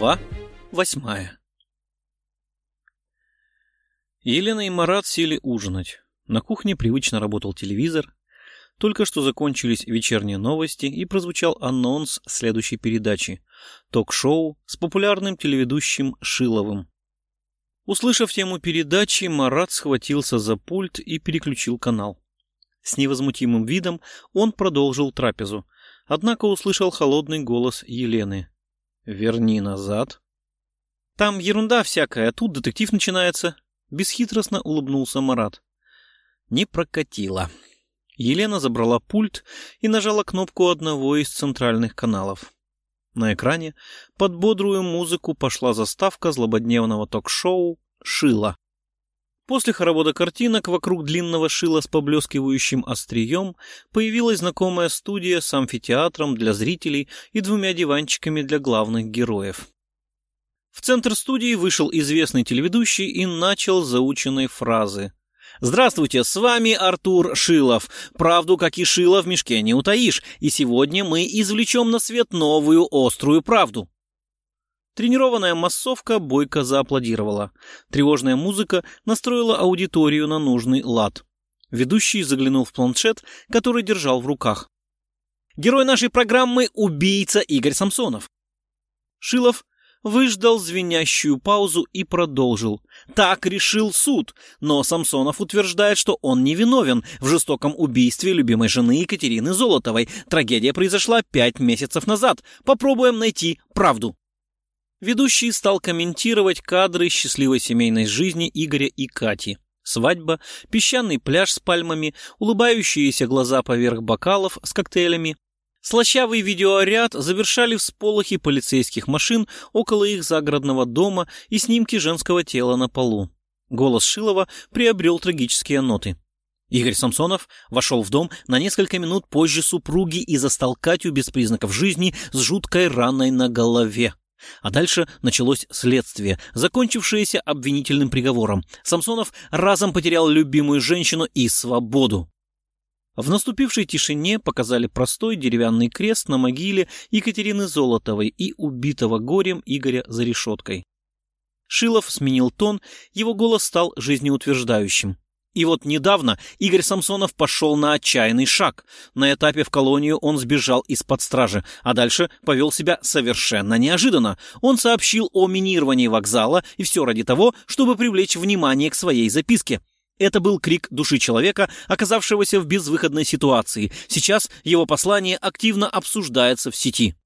Глава восьмая Елена и Марат сели ужинать. На кухне привычно работал телевизор. Только что закончились вечерние новости и прозвучал анонс следующей передачи. Ток-шоу с популярным телеведущим Шиловым. Услышав тему передачи, Марат схватился за пульт и переключил канал. С невозмутимым видом он продолжил трапезу, однако услышал холодный голос Елены. «Верни назад». «Там ерунда всякая, а тут детектив начинается», — бесхитростно улыбнулся Марат. Не прокатило. Елена забрала пульт и нажала кнопку одного из центральных каналов. На экране под бодрую музыку пошла заставка злободневного ток-шоу «Шила». После хоровода картинок вокруг длинного шила с поблескивающим острием появилась знакомая студия с амфитеатром для зрителей и двумя диванчиками для главных героев. В центр студии вышел известный телеведущий и начал заученной фразы. Здравствуйте, с вами Артур Шилов. Правду, как и шило, в мешке не утаишь. И сегодня мы извлечем на свет новую острую правду. Тренированная массовка бойко зааплодировала. Тревожная музыка настроила аудиторию на нужный лад. Ведущий заглянул в планшет, который держал в руках. Герой нашей программы – убийца Игорь Самсонов. Шилов выждал звенящую паузу и продолжил. Так решил суд, но Самсонов утверждает, что он невиновен в жестоком убийстве любимой жены Екатерины Золотовой. Трагедия произошла пять месяцев назад. Попробуем найти правду. Ведущий стал комментировать кадры счастливой семейной жизни Игоря и Кати. Свадьба, песчаный пляж с пальмами, улыбающиеся глаза поверх бокалов с коктейлями, Слащавый видеоряд завершали всполохи полицейских машин около их загородного дома и снимки женского тела на полу. Голос Шилова приобрел трагические ноты. Игорь Самсонов вошел в дом на несколько минут позже супруги и застал Катю без признаков жизни с жуткой раной на голове. А дальше началось следствие, закончившееся обвинительным приговором. Самсонов разом потерял любимую женщину и свободу. В наступившей тишине показали простой деревянный крест на могиле Екатерины Золотовой и убитого горем Игоря за решеткой. Шилов сменил тон, его голос стал жизнеутверждающим. И вот недавно Игорь Самсонов пошел на отчаянный шаг. На этапе в колонию он сбежал из-под стражи, а дальше повел себя совершенно неожиданно. Он сообщил о минировании вокзала, и все ради того, чтобы привлечь внимание к своей записке. Это был крик души человека, оказавшегося в безвыходной ситуации. Сейчас его послание активно обсуждается в сети.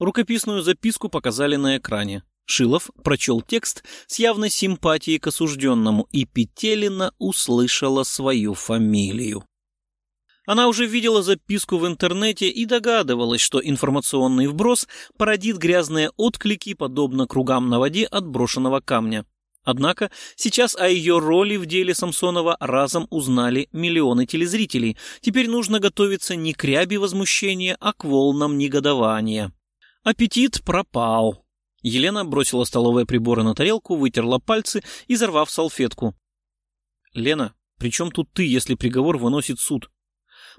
Рукописную записку показали на экране. Шилов прочел текст с явной симпатией к осужденному, и Петелина услышала свою фамилию. Она уже видела записку в интернете и догадывалась, что информационный вброс породит грязные отклики, подобно кругам на воде от брошенного камня. Однако сейчас о ее роли в деле Самсонова разом узнали миллионы телезрителей. Теперь нужно готовиться не к ряби возмущения, а к волнам негодования. Аппетит пропал. Елена бросила столовые приборы на тарелку, вытерла пальцы, изорвав салфетку. «Лена, при чем тут ты, если приговор выносит суд?»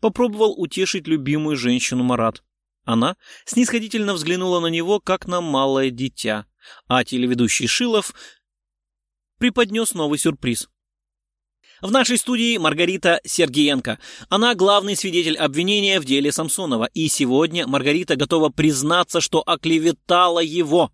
Попробовал утешить любимую женщину Марат. Она снисходительно взглянула на него, как на малое дитя, а телеведущий Шилов преподнес новый сюрприз. В нашей студии Маргарита Сергеенко. Она главный свидетель обвинения в деле Самсонова. И сегодня Маргарита готова признаться, что оклеветала его.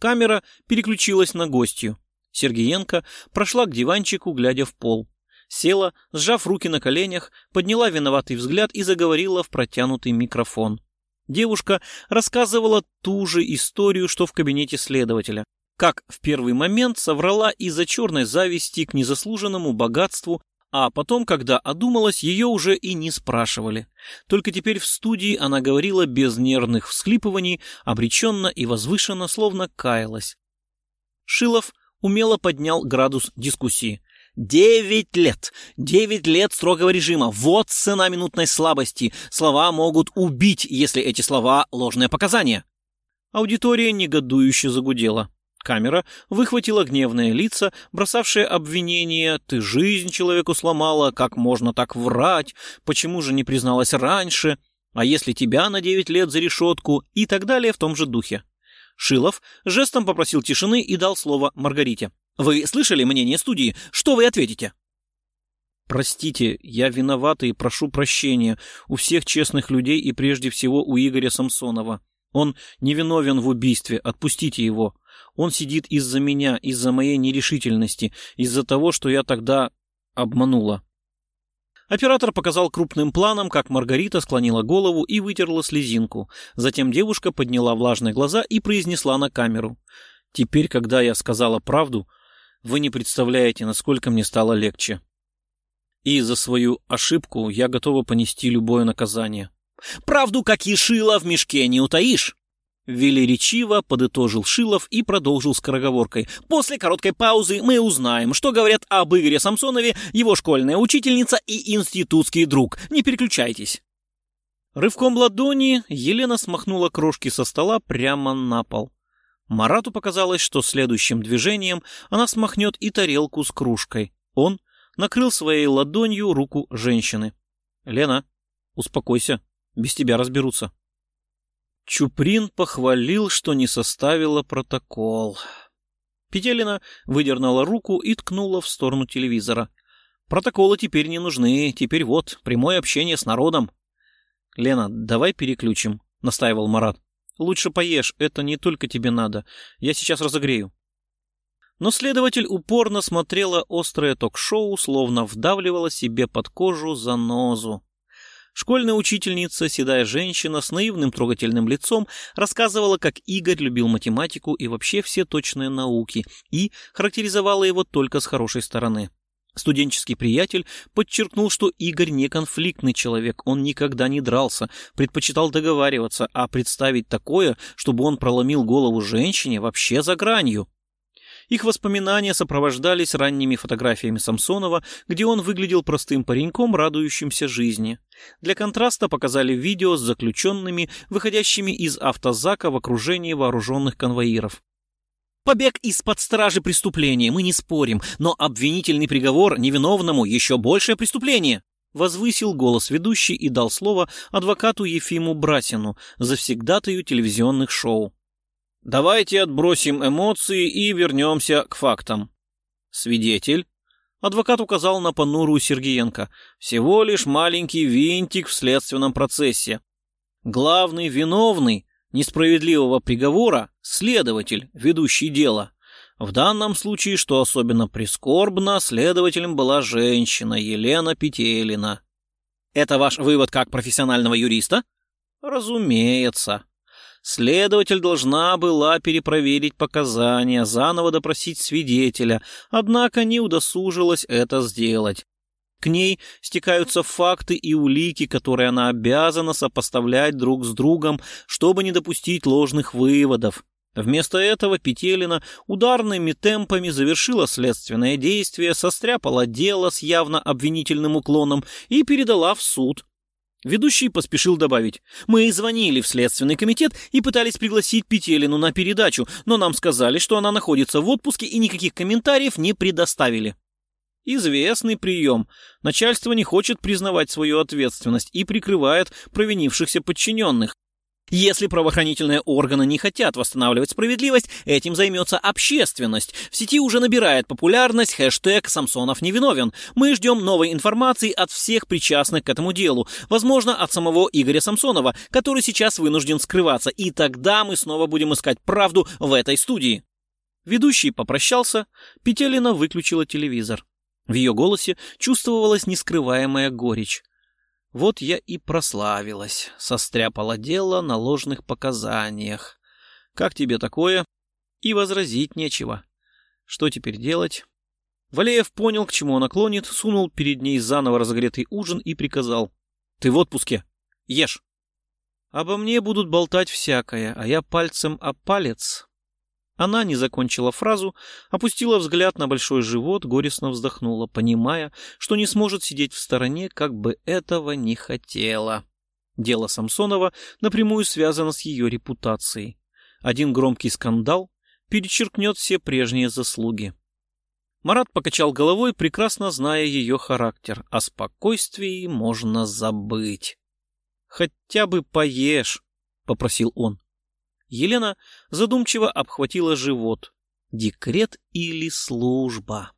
Камера переключилась на гостью. Сергеенко прошла к диванчику, глядя в пол. Села, сжав руки на коленях, подняла виноватый взгляд и заговорила в протянутый микрофон. Девушка рассказывала ту же историю, что в кабинете следователя как в первый момент соврала из-за черной зависти к незаслуженному богатству, а потом, когда одумалась, ее уже и не спрашивали. Только теперь в студии она говорила без нервных всхлипываний, обреченно и возвышенно, словно каялась. Шилов умело поднял градус дискуссии. Девять лет! Девять лет строгого режима. Вот цена минутной слабости. Слова могут убить, если эти слова — ложные показания. Аудитория негодующе загудела. Камера выхватила гневные лица, бросавшие обвинения «ты жизнь человеку сломала, как можно так врать, почему же не призналась раньше, а если тебя на девять лет за решетку» и так далее в том же духе. Шилов жестом попросил тишины и дал слово Маргарите. «Вы слышали мнение студии? Что вы ответите?» «Простите, я виноват и прошу прощения у всех честных людей и прежде всего у Игоря Самсонова. Он невиновен в убийстве, отпустите его. Он сидит из-за меня, из-за моей нерешительности, из-за того, что я тогда обманула». Оператор показал крупным планом, как Маргарита склонила голову и вытерла слезинку. Затем девушка подняла влажные глаза и произнесла на камеру. «Теперь, когда я сказала правду, вы не представляете, насколько мне стало легче. И за свою ошибку я готова понести любое наказание». «Правду, как и шило, в мешке не утаишь!» Велеречиво подытожил Шилов и продолжил скороговоркой. «После короткой паузы мы узнаем, что говорят об Игоре Самсонове его школьная учительница и институтский друг. Не переключайтесь». Рывком ладони Елена смахнула крошки со стола прямо на пол. Марату показалось, что следующим движением она смахнет и тарелку с кружкой. Он накрыл своей ладонью руку женщины. «Лена, успокойся, без тебя разберутся». Чуприн похвалил, что не составила протокол. Петелина выдернула руку и ткнула в сторону телевизора. Протоколы теперь не нужны, теперь вот, прямое общение с народом. «Лена, давай переключим», — настаивал Марат. «Лучше поешь, это не только тебе надо. Я сейчас разогрею». Но следователь упорно смотрела острое ток-шоу, словно вдавливала себе под кожу занозу. Школьная учительница, седая женщина с наивным трогательным лицом, рассказывала, как Игорь любил математику и вообще все точные науки, и характеризовала его только с хорошей стороны. Студенческий приятель подчеркнул, что Игорь не конфликтный человек, он никогда не дрался, предпочитал договариваться, а представить такое, чтобы он проломил голову женщине, вообще за гранью. Их воспоминания сопровождались ранними фотографиями Самсонова, где он выглядел простым пареньком, радующимся жизни. Для контраста показали видео с заключенными, выходящими из автозака в окружении вооруженных конвоиров. Побег из-под стражи преступления, мы не спорим, но обвинительный приговор невиновному еще большее преступление. Возвысил голос ведущий и дал слово адвокату Ефиму Брасину, завсегдатаю телевизионных шоу. Давайте отбросим эмоции и вернемся к фактам. Свидетель. Адвокат указал на понурую Сергеенко. Всего лишь маленький винтик в следственном процессе. Главный виновный несправедливого приговора – следователь, ведущий дело. В данном случае, что особенно прискорбно, следователем была женщина Елена Петелина. Это ваш вывод как профессионального юриста? Разумеется. Следователь должна была перепроверить показания, заново допросить свидетеля, однако не удосужилась это сделать. К ней стекаются факты и улики, которые она обязана сопоставлять друг с другом, чтобы не допустить ложных выводов. Вместо этого Петелина ударными темпами завершила следственное действие, состряпала дело с явно обвинительным уклоном и передала в суд. Ведущий поспешил добавить. «Мы звонили в Следственный комитет и пытались пригласить Петелину на передачу, но нам сказали, что она находится в отпуске и никаких комментариев не предоставили». Известный прием. Начальство не хочет признавать свою ответственность и прикрывает провинившихся подчиненных. Если правоохранительные органы не хотят восстанавливать справедливость, этим займется общественность. В сети уже набирает популярность хэштег «Самсонов невиновен». Мы ждем новой информации от всех причастных к этому делу. Возможно, от самого Игоря Самсонова, который сейчас вынужден скрываться. И тогда мы снова будем искать правду в этой студии. Ведущий попрощался, Петелина выключила телевизор. В ее голосе чувствовалась нескрываемая горечь. Вот я и прославилась, состряпала дело на ложных показаниях. Как тебе такое? И возразить нечего. Что теперь делать? Валеев понял, к чему она клонит, сунул перед ней заново разогретый ужин и приказал. Ты в отпуске. Ешь. Обо мне будут болтать всякое, а я пальцем о палец она не закончила фразу, опустила взгляд на большой живот, горестно вздохнула, понимая, что не сможет сидеть в стороне, как бы этого не хотела. Дело Самсонова напрямую связано с ее репутацией. Один громкий скандал перечеркнет все прежние заслуги. Марат покачал головой, прекрасно зная ее характер. О спокойствии можно забыть. «Хотя бы поешь», — попросил он. Елена задумчиво обхватила живот. Декрет или служба?